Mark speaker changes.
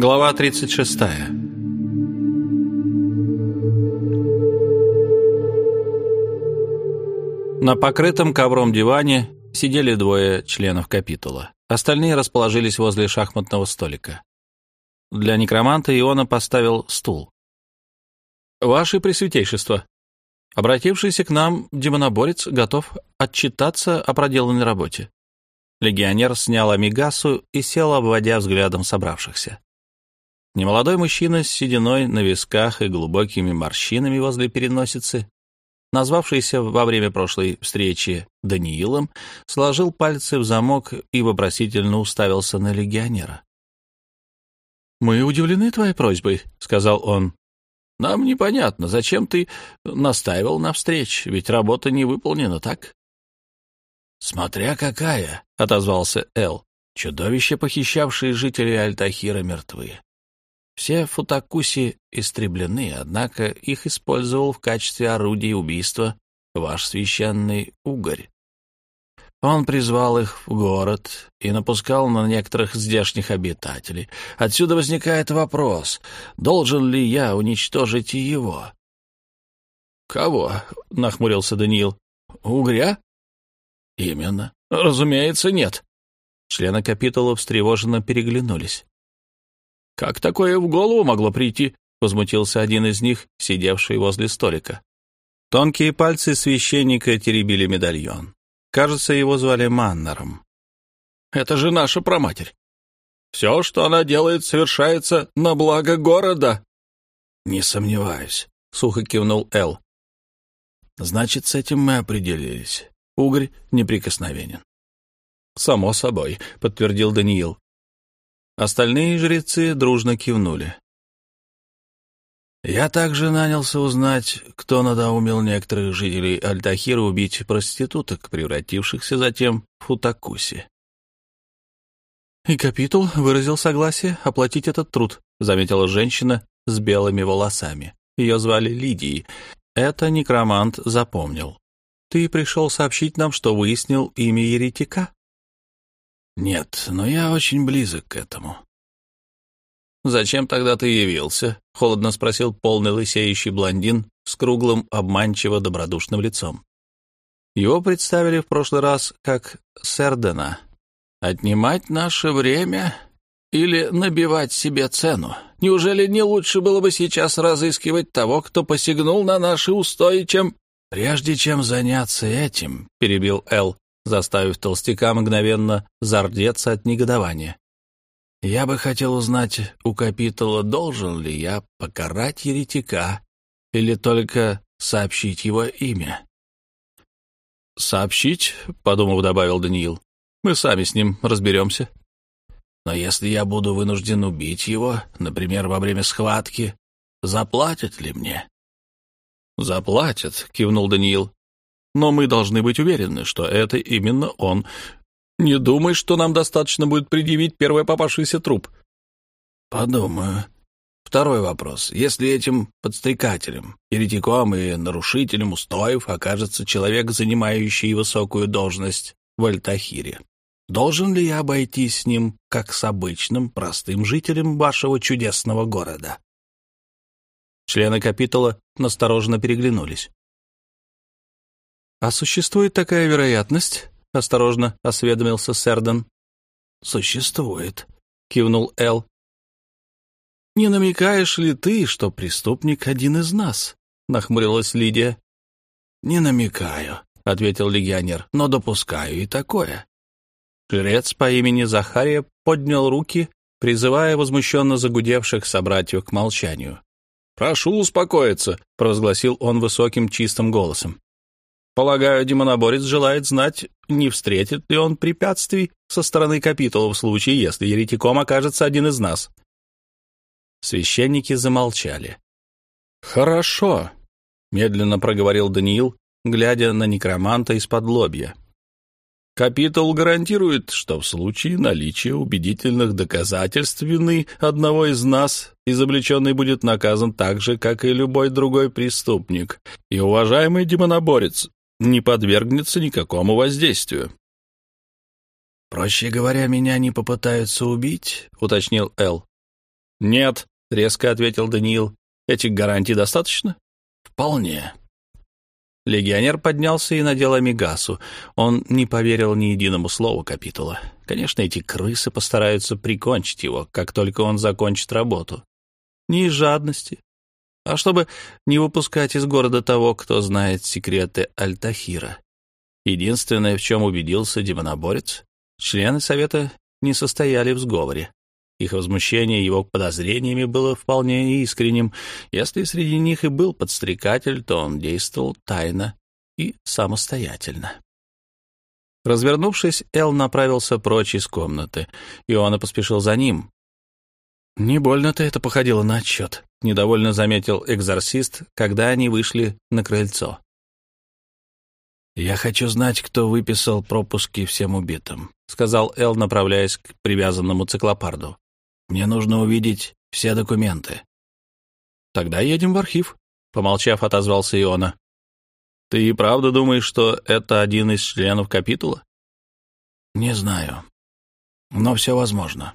Speaker 1: Глава 36 На покрытом ковром диване сидели двое членов капитула. Остальные расположились возле шахматного столика. Для некроманта Иона поставил стул. «Ваше Пресвятейшество, обратившийся к нам демоноборец готов отчитаться о проделанной работе». Легионер снял амигасу и сел, обводя взглядом собравшихся. Немолодой мужчина с сединой на висках и глубокими морщинами возле переносицы, назвавшийся во время прошлой встречи Даниилом, сложил пальцы в замок и вопросительно уставился на легионера. «Мы удивлены твоей просьбой», — сказал он. «Нам непонятно, зачем ты настаивал на встрече, ведь работа не выполнена, так?» «Смотря какая», — отозвался Эл. «Чудовища, похищавшие жителей Альтахира, мертвы. Все футакуси истреблены, однако их использовал в качестве орудия убийства ваш священный угорь. Он призвал их в город и напускал на некоторых здешних обитателей. Отсюда возникает вопрос, должен ли я уничтожить и его? — Кого? — нахмурился Даниил. — Угря? — Именно. — Разумеется, нет. Члены капитула встревоженно переглянулись. «Как такое в голову могло прийти?» — возмутился один из них, сидевший возле столика. Тонкие пальцы священника теребили медальон. Кажется, его звали Маннером. «Это же наша проматерь. Все, что она делает, совершается на благо города». «Не сомневаюсь», — сухо кивнул Эл. «Значит, с этим мы определились. Угорь неприкосновенен». «Само собой», — подтвердил Даниил. Остальные жрецы дружно кивнули. Я также нанялся узнать, кто надоумил некоторых жителей Альтахира убить проституток, превратившихся затем в Футакуси. «И капитул выразил согласие оплатить этот труд», — заметила женщина с белыми волосами. Ее звали Лидией. Это некромант запомнил. «Ты пришел сообщить нам, что выяснил имя еретика?» «Нет, но я очень близок к этому». «Зачем тогда ты явился?» — холодно спросил полный лысеющий блондин с круглым, обманчиво добродушным лицом. Его представили в прошлый раз как Сердена. «Отнимать наше время или набивать себе цену? Неужели не лучше было бы сейчас разыскивать того, кто посягнул на наши устои, чем...» «Прежде чем заняться этим», — перебил Эл, заставив толстяка мгновенно зардеться от негодования. «Я бы хотел узнать у капитула, должен ли я покарать еретика или только сообщить его имя». «Сообщить?» — подумав, добавил Даниил. «Мы сами с ним разберемся». «Но если я буду вынужден убить его, например, во время схватки, заплатят ли мне?» «Заплатят», — кивнул Даниил но мы должны быть уверены, что это именно он. Не думай, что нам достаточно будет предъявить первый попавшийся труп». «Подумаю. Второй вопрос. Если этим подстрекателем, еретиком и нарушителем устоев окажется человек, занимающий высокую должность в Альтахире, должен ли я обойтись с ним как с обычным, простым жителем вашего чудесного города?» Члены капитула настороженно переглянулись. «А существует такая вероятность?» — осторожно осведомился Серден. «Существует», — кивнул Эл. «Не намекаешь ли ты, что преступник один из нас?» — нахмурилась Лидия. «Не намекаю», — ответил легионер, — «но допускаю и такое». Жрец по имени Захария поднял руки, призывая возмущенно загудевших собратьев к молчанию. «Прошу успокоиться», — провозгласил он высоким чистым голосом. Полагаю, демоноборец желает знать, не встретит ли он препятствий со стороны капитула в случае, если еретиком окажется один из нас. Священники замолчали. «Хорошо», — медленно проговорил Даниил, глядя на некроманта из-под лобья. Капитул гарантирует, что в случае наличия убедительных доказательств вины одного из нас изобличенный будет наказан так же, как и любой другой преступник. И, уважаемый демоноборец, не подвергнется никакому воздействию. «Проще говоря, меня не попытаются убить», — уточнил Эл. «Нет», — резко ответил Даниил. «Этих гарантий достаточно?»
Speaker 2: «Вполне».
Speaker 1: Легионер поднялся и надел амигасу. Он не поверил ни единому слову капитула. Конечно, эти крысы постараются прикончить его, как только он закончит работу. Не из жадности, а чтобы не выпускать из города того, кто знает секреты Альтахира. Единственное, в чем убедился демоноборец, члены Совета не состояли в сговоре. Их возмущение его подозрениями было вполне искренним. Если среди них и был подстрекатель, то он действовал тайно и самостоятельно. Развернувшись, Эл направился прочь из комнаты. и Иоанна поспешил за ним. «Не больно-то это походило на отчет», — недовольно заметил экзорцист, когда они вышли на крыльцо.
Speaker 2: «Я хочу знать, кто выписал пропуски всем убитым», — сказал Эл, направляясь к привязанному циклопарду. Мне нужно увидеть все документы.
Speaker 1: Тогда едем в архив, помолчав, отозвался Иона. Ты и правда думаешь, что это один из членов капитула?
Speaker 2: Не знаю. Но все возможно.